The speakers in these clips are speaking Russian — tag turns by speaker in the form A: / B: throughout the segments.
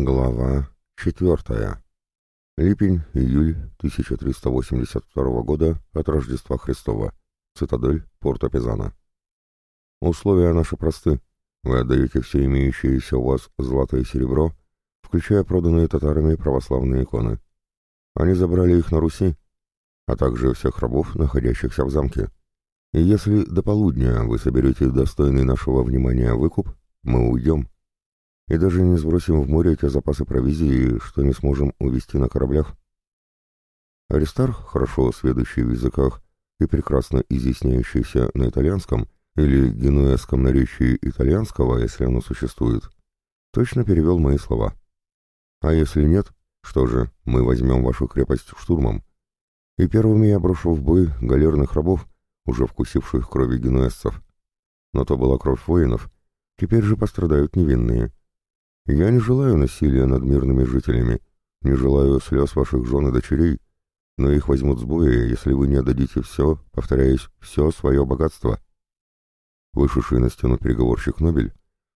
A: Глава четвертая. Липень, июль 1382 года от Рождества Христова. Цитадель Порто Пизана. Условия наши просты. Вы отдаете все имеющееся у вас злато и серебро, включая проданные татарами православные иконы. Они забрали их на Руси, а также всех рабов, находящихся в замке. И если до полудня вы соберете достойный нашего внимания выкуп, мы уйдем и даже не сбросим в море те запасы провизии, что не сможем увезти на кораблях. Аристарх, хорошо сведущий в языках и прекрасно изъясняющийся на итальянском или генуэзском наречии итальянского, если оно существует, точно перевел мои слова. А если нет, что же, мы возьмем вашу крепость штурмом. И первыми я брошу в бой галерных рабов, уже вкусивших крови генуэзцев. Но то была кровь воинов, теперь же пострадают невинные. Я не желаю насилия над мирными жителями, не желаю слез ваших жен и дочерей, но их возьмут с боя, если вы не отдадите все, повторяюсь, все свое богатство. Вышедший на стену переговорщик Нобель,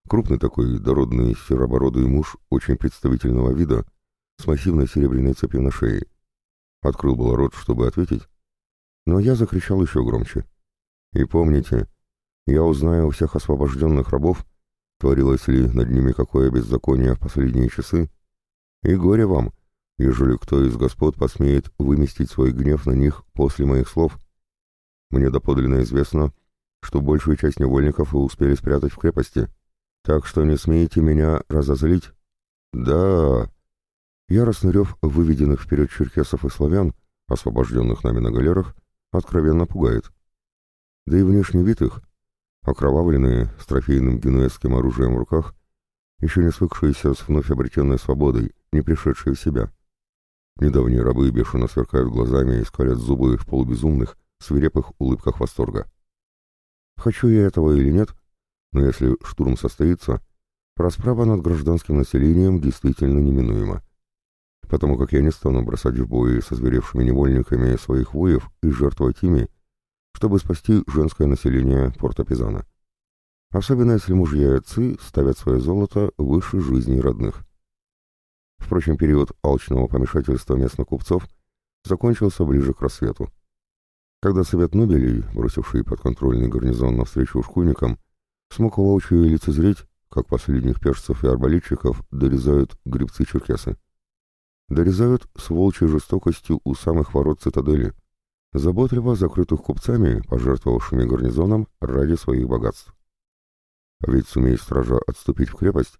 A: крупный такой, дородный, серобородый муж очень представительного вида, с массивной серебряной цепью на шее. Открыл было рот, чтобы ответить, но я закричал еще громче. И помните, я узнаю у всех освобожденных рабов, Творилось ли над ними какое беззаконие в последние часы? И горе вам, ежели кто из господ посмеет выместить свой гнев на них после моих слов. Мне доподлинно известно, что большую часть невольников вы успели спрятать в крепости, так что не смейте меня разозлить. Да, яростный рев выведенных вперед черкесов и славян, освобожденных нами на галерах, откровенно пугает. Да и внешний вид их — окровавленные, с трофейным генуэзским оружием в руках, еще не свыкшиеся с вновь обретенной свободой, не пришедшие в себя. Недавние рабы бешено сверкают глазами и скалят зубы в полубезумных, свирепых улыбках восторга. Хочу я этого или нет, но если штурм состоится, расправа над гражданским населением действительно неминуема. Потому как я не стану бросать в бой со зверевшими невольниками своих воев и жертвовать ими, чтобы спасти женское население порта Пизана. Особенно если мужья и отцы ставят свое золото выше жизни родных. Впрочем, период алчного помешательства местных купцов закончился ближе к рассвету. Когда Совет Нобелей, бросивший подконтрольный гарнизон навстречу ушкуйникам, смог воочию лицезреть, как последних пешцев и арбалетчиков дорезают грибцы-черкесы. Дорезают с волчьей жестокостью у самых ворот цитадели, заботливо закрытых купцами, пожертвовавшими гарнизоном ради своих богатств. Ведь сумеет стража отступить в крепость,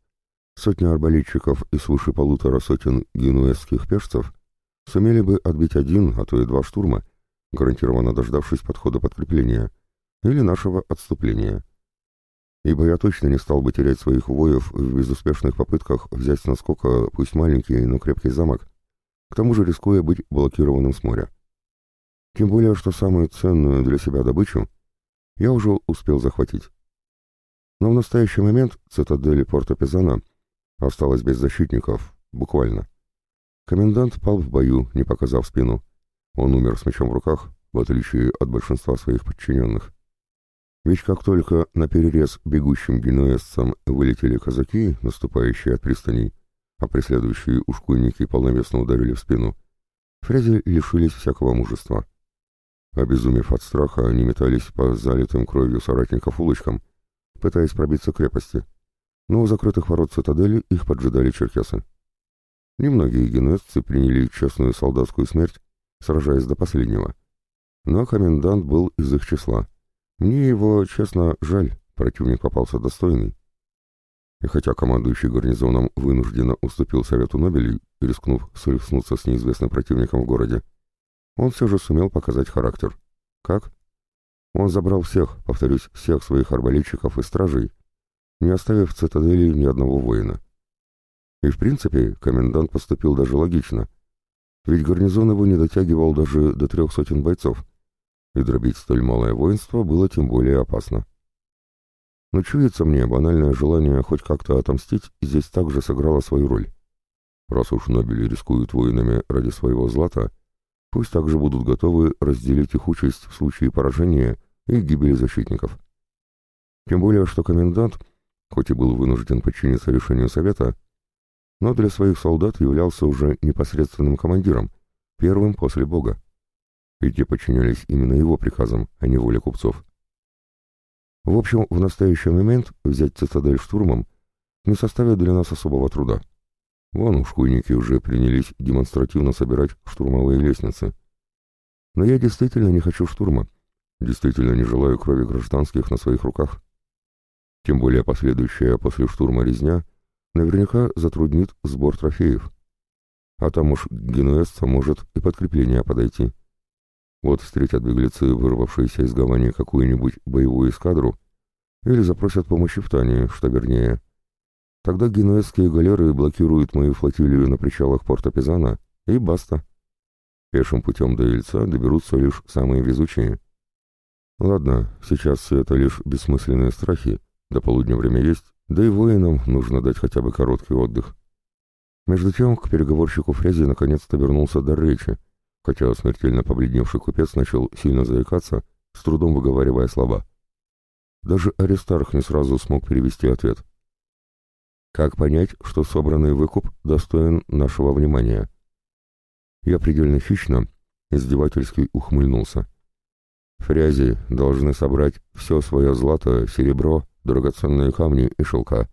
A: сотня арбалетчиков и свыше полутора сотен генуэзских пешцев сумели бы отбить один, а то и два штурма, гарантированно дождавшись подхода подкрепления или нашего отступления. Ибо я точно не стал бы терять своих воев в безуспешных попытках взять с наскока пусть маленький, но крепкий замок, к тому же рискуя быть блокированным с моря. Тем более, что самую ценную для себя добычу я уже успел захватить. Но в настоящий момент цитадели порта Пизана осталась без защитников, буквально. Комендант пал в бою, не показав спину. Он умер с мечом в руках, в отличие от большинства своих подчиненных. Ведь как только на перерез бегущим генуэзцам вылетели казаки, наступающие от пристани, а преследующие ушкуйники полновесно ударили в спину, фрязи лишились всякого мужества. Обезумев от страха, они метались по залитым кровью соратников улочкам, пытаясь пробиться к крепости. Но у закрытых ворот цитадели их поджидали черкесы. Немногие генуэзцы приняли честную солдатскую смерть, сражаясь до последнего. Но комендант был из их числа. Мне его, честно, жаль, противник попался достойный. И хотя командующий гарнизоном вынужденно уступил совету Нобелей, рискнув схлестнуться с неизвестным противником в городе, он все же сумел показать характер. Как? Он забрал всех, повторюсь, всех своих арбалетчиков и стражей, не оставив в цитадели ни одного воина. И в принципе комендант поступил даже логично, ведь гарнизон его не дотягивал даже до трех сотен бойцов, и дробить столь малое воинство было тем более опасно. Но чуется мне, банальное желание хоть как-то отомстить здесь также сыграло свою роль. Раз уж Нобели рискуют воинами ради своего злата, пусть также будут готовы разделить их участь в случае поражения и гибели защитников. Тем более, что комендант, хоть и был вынужден подчиниться решению Совета, но для своих солдат являлся уже непосредственным командиром, первым после Бога. И те подчинялись именно его приказам, а не воле купцов. В общем, в настоящий момент взять цитадель штурмом не составит для нас особого труда. Вон ушкуйники уже принялись демонстративно собирать штурмовые лестницы. Но я действительно не хочу штурма, действительно не желаю крови гражданских на своих руках. Тем более последующая после штурма резня наверняка затруднит сбор трофеев. А там уж к генуэзцам может и подкрепление подойти. Вот встретят беглецы, вырвавшиеся из гавани какую-нибудь боевую эскадру, или запросят помощи в Тане, что вернее. Тогда генуэзские галеры блокируют мою флотилию на причалах порта Пизана, и баста. Пешим путем до Ильца доберутся лишь самые везучие. Ладно, сейчас это лишь бессмысленные страхи, до полудня время есть, да и воинам нужно дать хотя бы короткий отдых. Между тем к переговорщику Фрези наконец-то вернулся дар речи, хотя смертельно побледневший купец начал сильно заикаться, с трудом выговаривая слова. Даже Аристарх не сразу смог перевести ответ. Как понять, что собранный выкуп достоин нашего внимания? Я предельно хищно, издевательски ухмыльнулся. Фрязи должны собрать все свое злато, серебро, драгоценные камни и шелка,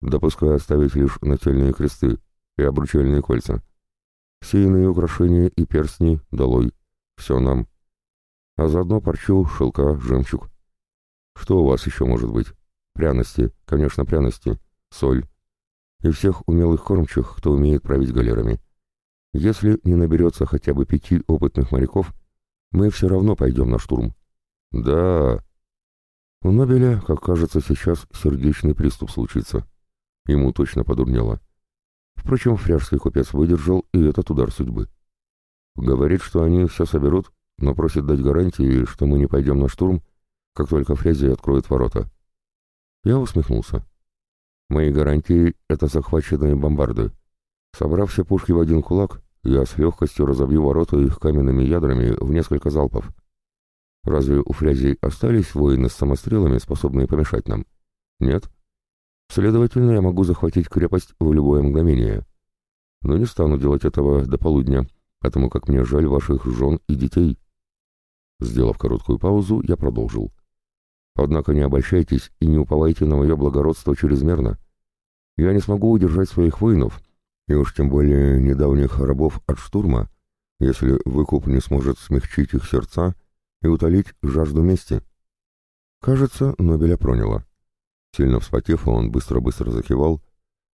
A: допуская оставить лишь нательные кресты и обручальные кольца. Все иные украшения и перстни долой. Все нам. А заодно парчу, шелка, жемчуг. Что у вас еще может быть? Пряности, конечно, пряности, соль. И всех умелых кормчих, кто умеет править галерами. Если не наберется хотя бы пяти опытных моряков, мы все равно пойдем на штурм. Да. У Нобеля, как кажется, сейчас сердечный приступ случится. Ему точно подурнело. Впрочем, фряжский купец выдержал и этот удар судьбы. Говорит, что они все соберут, но просит дать гарантии, что мы не пойдем на штурм, как только Фрези откроет ворота. Я усмехнулся. Мои гарантии — это захваченные бомбарды. Собрав все пушки в один кулак, я с легкостью разобью ворота их каменными ядрами в несколько залпов. Разве у Фрязи остались воины с самострелами, способные помешать нам? Нет? Следовательно, я могу захватить крепость в любое мгновение. Но не стану делать этого до полудня, потому как мне жаль ваших жен и детей. Сделав короткую паузу, я продолжил. Однако не обольщайтесь и не уповайте на мое благородство чрезмерно. Я не смогу удержать своих воинов, и уж тем более недавних рабов от штурма, если выкуп не сможет смягчить их сердца и утолить жажду мести. Кажется, Нобеля проняло. Сильно вспотев, он быстро-быстро закивал,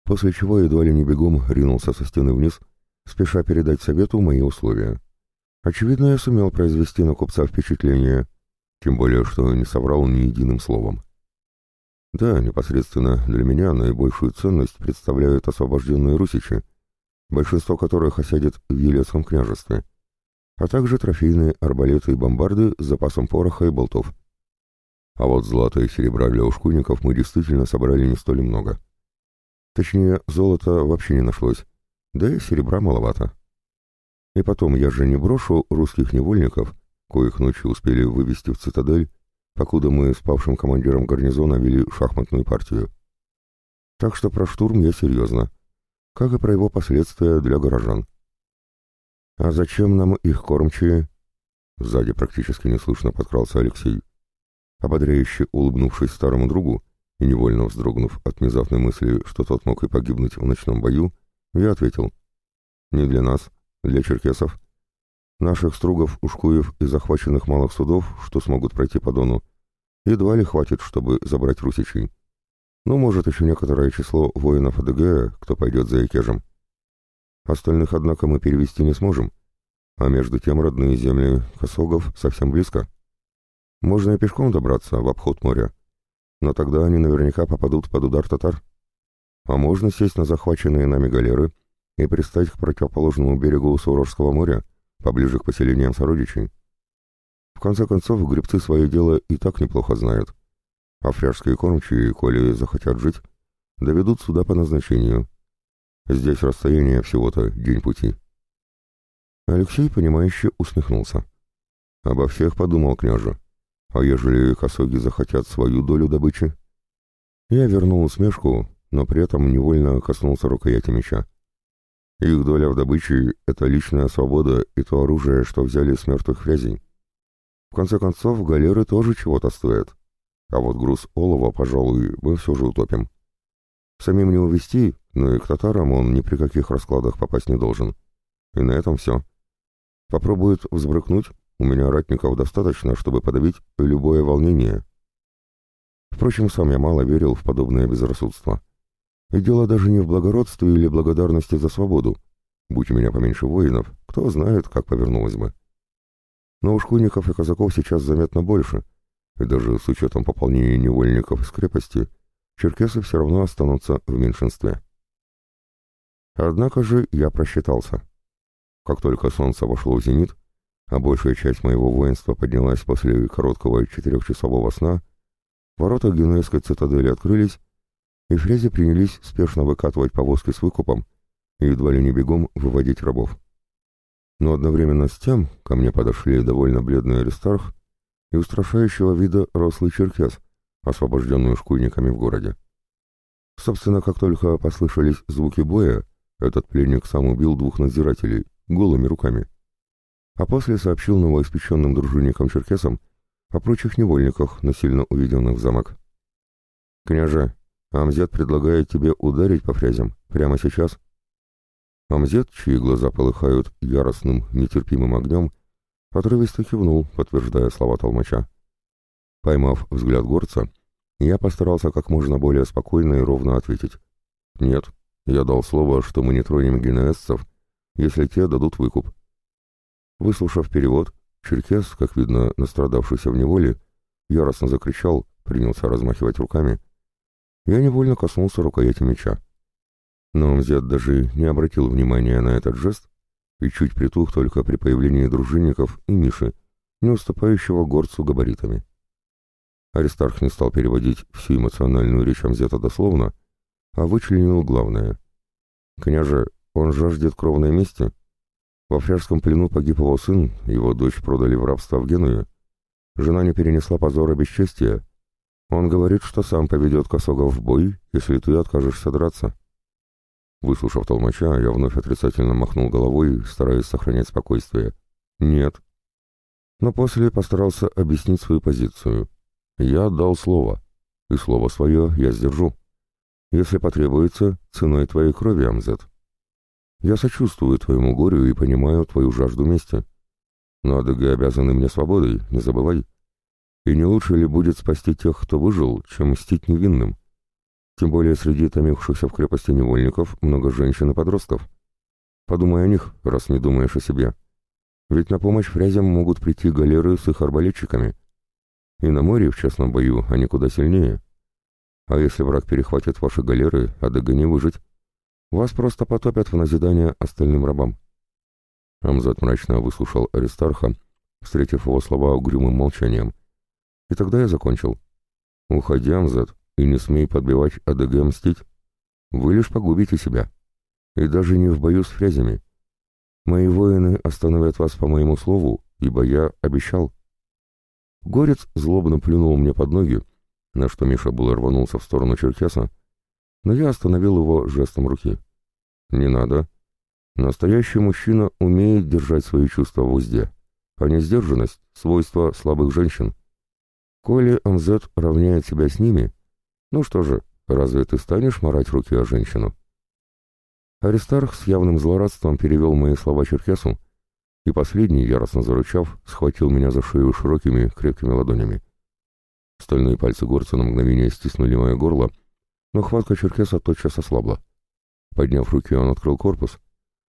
A: после чего едва ли не бегом ринулся со стены вниз, спеша передать совету мои условия. Очевидно, я сумел произвести на купца впечатление, тем более, что не соврал ни единым словом. Да, непосредственно для меня наибольшую ценность представляют освобожденные русичи, большинство которых осядет в Елецком княжестве, а также трофейные арбалеты и бомбарды с запасом пороха и болтов. А вот золота и серебра для ушкуйников мы действительно собрали не столь много. Точнее, золота вообще не нашлось, да и серебра маловато. И потом, я же не брошу русских невольников, коих ночью успели вывести в цитадель, покуда мы с павшим командиром гарнизона вели шахматную партию. Так что про штурм я серьезно, как и про его последствия для горожан. «А зачем нам их кормчие?» Сзади практически неслышно подкрался Алексей ободряюще улыбнувшись старому другу и невольно вздрогнув от внезапной мысли, что тот мог и погибнуть в ночном бою, я ответил, «Не для нас, для черкесов. Наших стругов, ушкуев и захваченных малых судов, что смогут пройти по Дону, едва ли хватит, чтобы забрать русичей. Ну, может, еще некоторое число воинов АДГ, кто пойдет за Экежем. Остальных, однако, мы перевести не сможем, а между тем родные земли косогов совсем близко. Можно и пешком добраться в обход моря, но тогда они наверняка попадут под удар татар. А можно сесть на захваченные нами галеры и пристать к противоположному берегу Сурожского моря, поближе к поселениям сородичей. В конце концов, гребцы свое дело и так неплохо знают. А фряжские кормчие, коли захотят жить, доведут сюда по назначению. Здесь расстояние всего-то день пути. Алексей, понимающе усмехнулся. Обо всех подумал княже. А ежели косоги захотят свою долю добычи? Я вернул усмешку, но при этом невольно коснулся рукояти меча. Их доля в добыче — это личная свобода и то оружие, что взяли с мертвых фрязей. В конце концов, галеры тоже чего-то стоят. А вот груз олова, пожалуй, мы все же утопим. Самим не увезти, но и к татарам он ни при каких раскладах попасть не должен. И на этом все. Попробует взбрыкнуть, у меня ратников достаточно, чтобы подавить любое волнение. Впрочем, сам я мало верил в подобное безрассудство. И дело даже не в благородстве или благодарности за свободу. Будь у меня поменьше воинов, кто знает, как повернулось бы. Но у шкуйников и казаков сейчас заметно больше, и даже с учетом пополнения невольников из крепости, черкесы все равно останутся в меньшинстве. Однако же я просчитался. Как только солнце вошло в зенит, а большая часть моего воинства поднялась после короткого четырехчасового сна, ворота Генуэзской цитадели открылись, и фрези принялись спешно выкатывать повозки с выкупом и едва ли не бегом выводить рабов. Но одновременно с тем ко мне подошли довольно бледный аристарх и устрашающего вида рослый черкес, освобожденный шкуйниками в городе. Собственно, как только послышались звуки боя, этот пленник сам убил двух надзирателей, голыми руками. А после сообщил новоиспеченным дружинникам-черкесам о прочих невольниках, насильно уведенных в замок. «Княже, Амзет предлагает тебе ударить по фрязям прямо сейчас». Амзет, чьи глаза полыхают яростным, нетерпимым огнем, отрывисто кивнул, подтверждая слова толмача. Поймав взгляд горца, я постарался как можно более спокойно и ровно ответить. «Нет, я дал слово, что мы не тронем генеэзцев, если те дадут выкуп». Выслушав перевод, Черкес, как видно, настрадавшийся в неволе, яростно закричал, принялся размахивать руками. Я невольно коснулся рукояти меча. Но Мзет даже не обратил внимания на этот жест и чуть притух только при появлении дружинников и Миши, не уступающего горцу габаритами. Аристарх не стал переводить всю эмоциональную речь Амзета дословно, а вычленил главное. «Княже, он жаждет кровной мести. Во фряжском плену погиб его сын, его дочь продали в рабство в Геную. Жена не перенесла позора бесчестия. Он говорит, что сам поведет косогов в бой, если ты откажешься драться». Выслушав толмача, я вновь отрицательно махнул головой, стараясь сохранять спокойствие. «Нет». Но после постарался объяснить свою позицию. «Я дал слово, и слово свое я сдержу. Если потребуется, ценой твоей крови, Амзет. Я сочувствую твоему горю и понимаю твою жажду мести. Но адыги обязаны мне свободой, не забывай. И не лучше ли будет спасти тех, кто выжил, чем мстить невинным? Тем более среди томившихся в крепости невольников много женщин и подростков. Подумай о них, раз не думаешь о себе. Ведь на помощь фрязям могут прийти галеры с их арбалетчиками. И на море в честном бою они куда сильнее. А если враг перехватит ваши галеры, а ДГ не выжить, вас просто потопят в назидание остальным рабам. Амзат мрачно выслушал Аристарха, встретив его слова угрюмым молчанием. И тогда я закончил. «Уходи, Амзат, и не смей подбивать АДГ мстить. Вы лишь погубите себя. И даже не в бою с фрязями. Мои воины остановят вас по моему слову, ибо я обещал». Горец злобно плюнул мне под ноги, на что Миша было рванулся в сторону Черкеса, но я остановил его жестом руки. «Не надо. Настоящий мужчина умеет держать свои чувства в узде, а не сдержанность — свойство слабых женщин. Коли Амзет равняет себя с ними, ну что же, разве ты станешь морать руки о женщину?» Аристарх с явным злорадством перевел мои слова Черкесу, и последний, яростно зарычав, схватил меня за шею широкими, крепкими ладонями. Стальные пальцы горца на мгновение стиснули мое горло, но хватка черкеса тотчас ослабла. Подняв руки, он открыл корпус,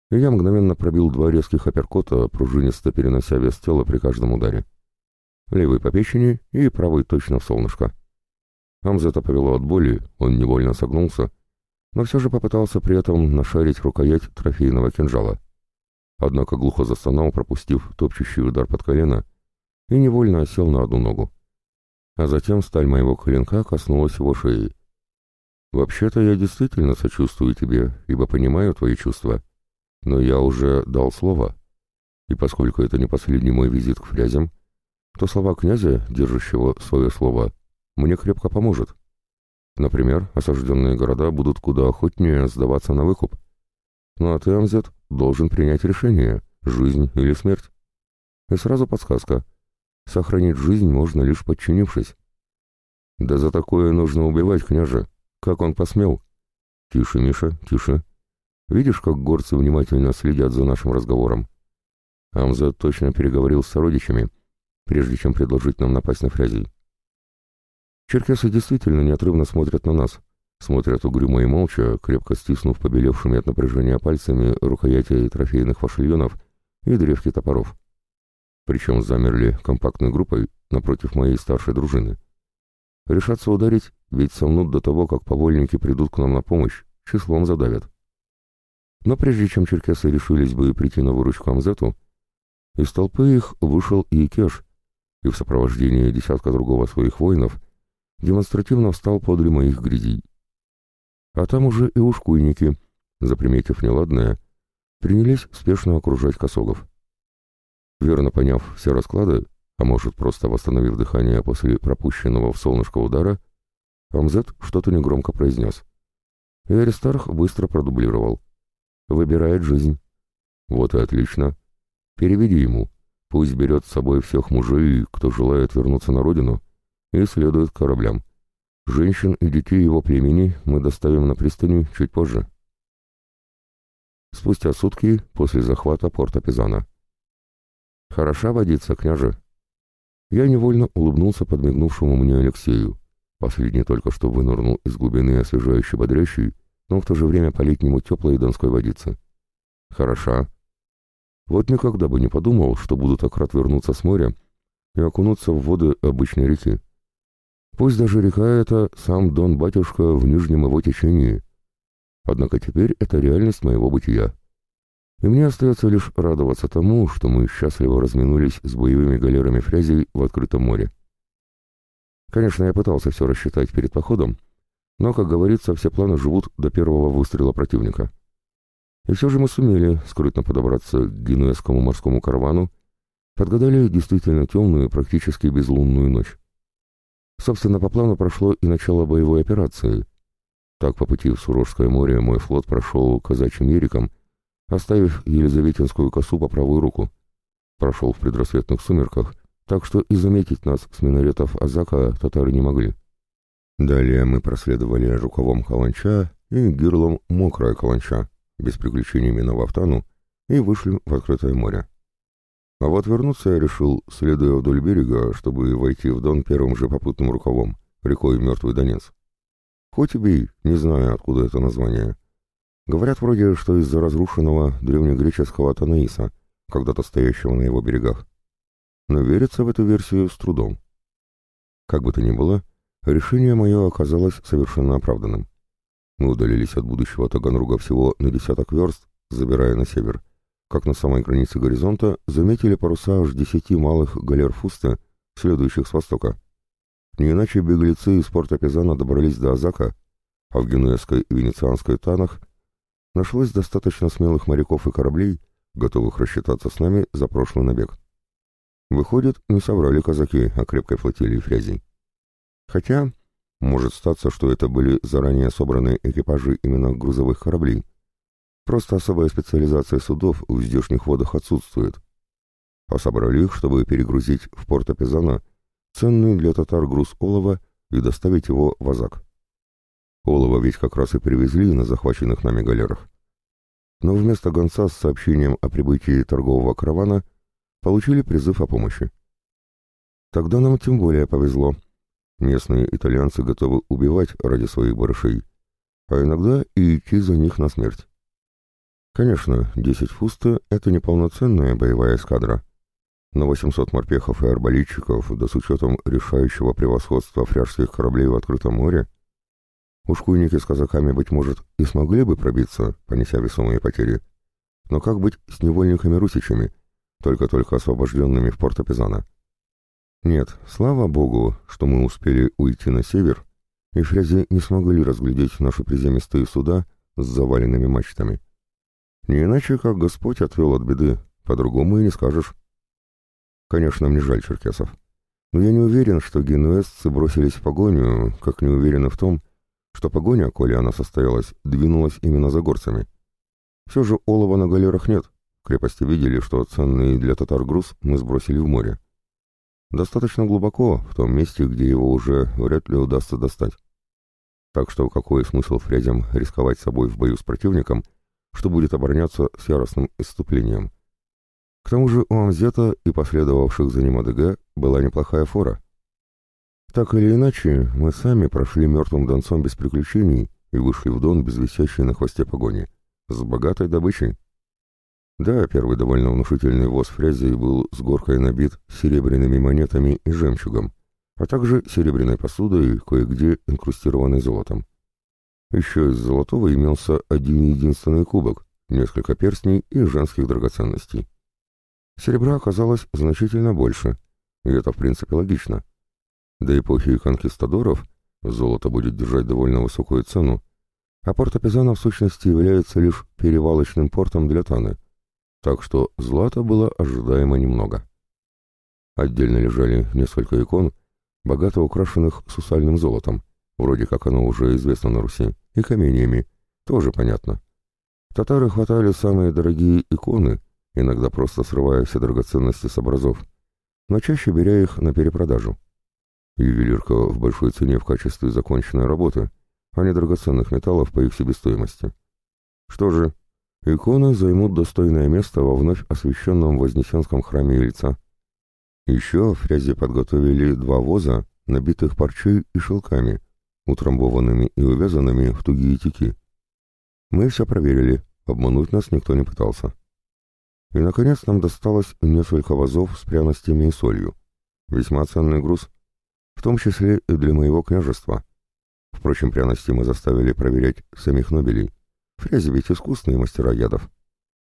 A: и я мгновенно пробил два резких апперкота, пружинисто перенося вес тела при каждом ударе. Левый по печени и правый точно в солнышко. Амзета повело от боли, он невольно согнулся, но все же попытался при этом нашарить рукоять трофейного кинжала. Однако глухо застонал, пропустив топчущий удар под колено, и невольно осел на одну ногу а затем сталь моего клинка коснулась его шеи. «Вообще-то я действительно сочувствую тебе, ибо понимаю твои чувства, но я уже дал слово, и поскольку это не последний мой визит к фрязям, то слова князя, держащего свое слово, мне крепко поможет. Например, осажденные города будут куда охотнее сдаваться на выкуп. Ну а ты, Амзет, должен принять решение, жизнь или смерть. И сразу подсказка. Сохранить жизнь можно лишь подчинившись. Да за такое нужно убивать, княже. Как он посмел? Тише, Миша, тише. Видишь, как горцы внимательно следят за нашим разговором? Амзет точно переговорил с сородичами, прежде чем предложить нам напасть на фрязей. Черкесы действительно неотрывно смотрят на нас. Смотрят угрюмо и молча, крепко стиснув побелевшими от напряжения пальцами рукояти трофейных фашильонов и древки топоров. Причем замерли компактной группой напротив моей старшей дружины. Решатся ударить, ведь сомнут до того, как повольники придут к нам на помощь, числом задавят. Но прежде чем черкесы решились бы прийти на выручку Амзету, из толпы их вышел и Икеш, и в сопровождении десятка другого своих воинов — демонстративно встал подле моих грядей. А там уже и ушкуйники, заприметив неладное, принялись спешно окружать косогов. Верно поняв все расклады, а может просто восстановив дыхание после пропущенного в солнышко удара, Амзет что-то негромко произнес. И Аристарх быстро продублировал. «Выбирает жизнь». «Вот и отлично. Переведи ему. Пусть берет с собой всех мужей, кто желает вернуться на родину, и следует кораблям. Женщин и детей его племени мы доставим на пристани чуть позже. Спустя сутки после захвата порта Пизана. «Хороша водица, княже!» Я невольно улыбнулся подмигнувшему мне Алексею. Последний только что вынырнул из глубины освежающей бодрящей, но в то же время по-летнему теплой донской водицы. «Хороша!» Вот никогда бы не подумал, что буду так рад вернуться с моря и окунуться в воды обычной реки. Пусть даже река эта сам Дон-батюшка в нижнем его течении. Однако теперь это реальность моего бытия. И мне остается лишь радоваться тому, что мы счастливо разминулись с боевыми галерами фрязей в открытом море. Конечно, я пытался все рассчитать перед походом, но, как говорится, все планы живут до первого выстрела противника. И все же мы сумели скрытно подобраться к генуэзскому морскому каравану, подгадали действительно темную, практически безлунную ночь. Собственно, по плану прошло и начало боевой операции. Так, по пути в Сурожское море мой флот прошел казачьим ериком, оставив Елизаветинскую косу по правую руку. Прошел в предрассветных сумерках, так что и заметить нас с минаретов Азака татары не могли. Далее мы проследовали рукавом Каланча и гирлом Мокрая Каланча, без приключений миновав Тану, и вышли в открытое море. А вот вернуться я решил, следуя вдоль берега, чтобы войти в Дон первым же попутным рукавом, рекой Мертвый Донец. Хоть убей, не знаю, откуда это название. Говорят вроде, что из-за разрушенного древнегреческого Танаиса, когда-то стоящего на его берегах. Но верится в эту версию с трудом. Как бы то ни было, решение мое оказалось совершенно оправданным. Мы удалились от будущего Таганруга всего на десяток верст, забирая на север, как на самой границе горизонта заметили паруса аж десяти малых галер Фуста, следующих с востока. Не иначе беглецы из порта Пизана добрались до Азака, а в генуэзской и венецианской танах нашлось достаточно смелых моряков и кораблей, готовых рассчитаться с нами за прошлый набег. Выходит, не соврали казаки о крепкой флотилии фрязей. Хотя, может статься, что это были заранее собранные экипажи именно грузовых кораблей, Просто особая специализация судов в здешних водах отсутствует. А собрали их, чтобы перегрузить в порт Апизана ценный для татар груз олова и доставить его в Азак. Олова ведь как раз и привезли на захваченных нами галерах. Но вместо гонца с сообщением о прибытии торгового каравана получили призыв о помощи. Тогда нам тем более повезло. Местные итальянцы готовы убивать ради своих барышей, а иногда и идти за них на смерть. Конечно, 10 фуста — это неполноценная боевая эскадра, но 800 морпехов и арбалетчиков, да с учетом решающего превосходства фряжских кораблей в открытом море, ушкуйники с казаками, быть может, и смогли бы пробиться, понеся весомые потери. Но как быть с невольниками-русичами, только-только освобожденными в порто Пизана? Нет, слава богу, что мы успели уйти на север, и фрязи не смогли разглядеть наши приземистые суда с заваленными мачтами. Не иначе, как Господь отвел от беды, по-другому и не скажешь. Конечно, мне жаль черкесов. Но я не уверен, что генуэзцы бросились в погоню, как не уверены в том, что погоня, коли она состоялась, двинулась именно за горцами. Все же олова на галерах нет. Крепости видели, что ценный для татар груз мы сбросили в море. Достаточно глубоко, в том месте, где его уже вряд ли удастся достать. Так что какой смысл фрязям рисковать собой в бою с противником, что будет обороняться с яростным исступлением? К тому же у Амзета и последовавших за ним АДГ была неплохая фора. Так или иначе, мы сами прошли мертвым донцом без приключений и вышли в Дон без висящей на хвосте погони, с богатой добычей. Да, первый довольно внушительный воз фрязей был с горкой набит серебряными монетами и жемчугом, а также серебряной посудой, кое-где инкрустированной золотом. Еще из золотого имелся один единственный кубок, несколько перстней и женских драгоценностей. Серебра оказалось значительно больше, и это в принципе логично. До эпохи конкистадоров золото будет держать довольно высокую цену, а порт Апизана в сущности является лишь перевалочным портом для Таны, так что злата было ожидаемо немного. Отдельно лежали несколько икон, богато украшенных сусальным золотом, вроде как оно уже известно на Руси, и каменьями, тоже понятно. Татары хватали самые дорогие иконы, иногда просто срывая все драгоценности с образов, но чаще беря их на перепродажу. Ювелирка в большой цене в качестве законченной работы, а не драгоценных металлов по их себестоимости. Что же, иконы займут достойное место во вновь освященном Вознесенском храме Ильца. Еще в фрязе подготовили два воза, набитых парчой и шелками, утрамбованными и увязанными в тугие тики. Мы все проверили, обмануть нас никто не пытался. И, наконец, нам досталось несколько вазов с пряностями и солью. Весьма ценный груз — в том числе и для моего княжества. Впрочем, пряности мы заставили проверять самих Нобелей. Фрязи ведь искусные мастера ядов.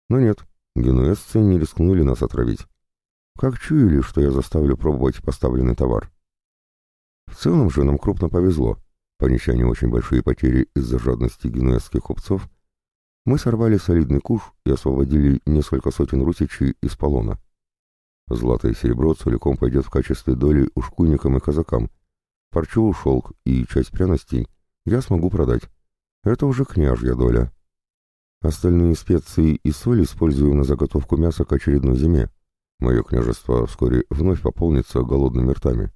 A: Но нет, генуэзцы не рискнули нас отравить. Как чуяли, что я заставлю пробовать поставленный товар. В целом же нам крупно повезло. Понеся не очень большие потери из-за жадности генуэзских купцов, мы сорвали солидный куш и освободили несколько сотен русичей из полона. Злато и серебро целиком пойдет в качестве доли ушкуйникам и казакам. Парчу, шелк и часть пряностей я смогу продать. Это уже княжья доля. Остальные специи и соль использую на заготовку мяса к очередной зиме. Мое княжество вскоре вновь пополнится голодными ртами.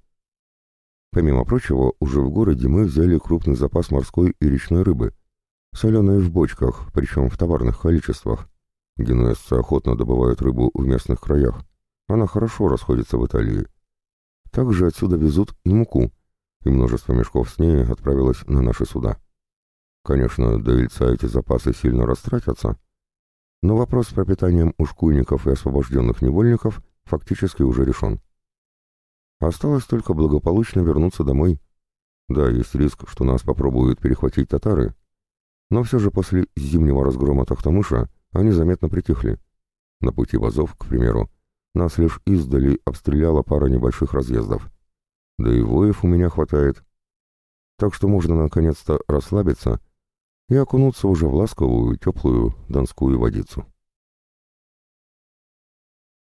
A: Помимо прочего, уже в городе мы взяли крупный запас морской и речной рыбы, соленой в бочках, причем в товарных количествах. Генуэзцы охотно добывают рыбу в местных краях. Она хорошо расходится в Италии. Также отсюда везут и муку, и множество мешков с ней отправилось на наши суда. Конечно, до Ильца эти запасы сильно растратятся, но вопрос с пропитанием ушкуйников и освобожденных невольников фактически уже решен. Осталось только благополучно вернуться домой. Да, есть риск, что нас попробуют перехватить татары, но все же после зимнего разгрома Тахтамыша они заметно притихли. На пути вазов, к примеру, нас лишь издали обстреляла пара небольших разъездов. Да и воев у меня хватает. Так что можно наконец-то расслабиться и окунуться уже в ласковую, теплую донскую водицу.